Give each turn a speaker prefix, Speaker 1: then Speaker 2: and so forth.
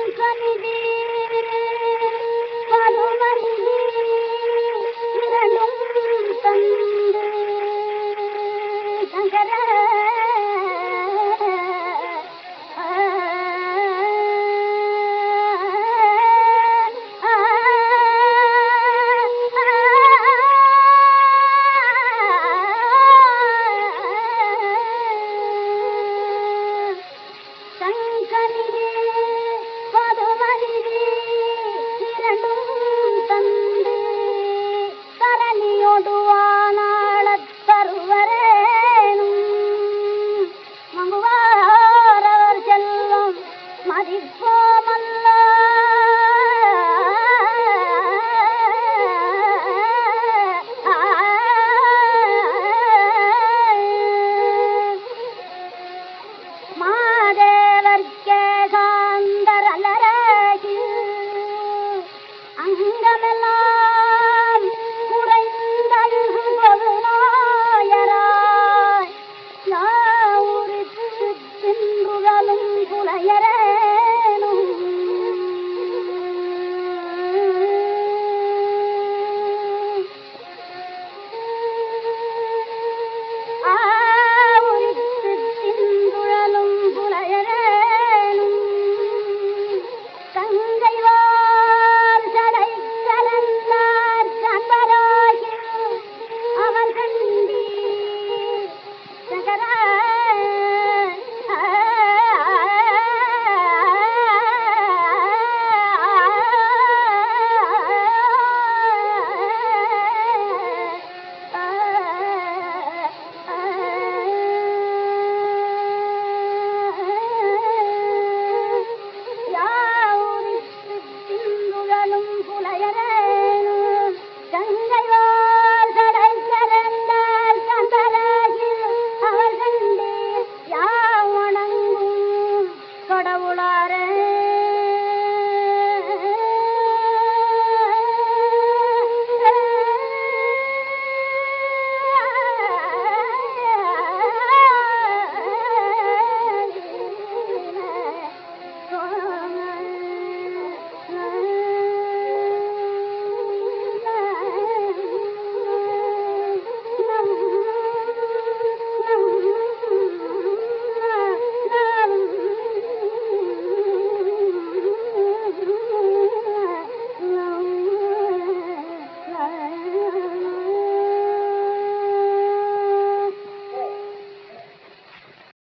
Speaker 1: Come in, come in. சொர்க்க காந்தர் அலராகி அங்கமெல்லாம்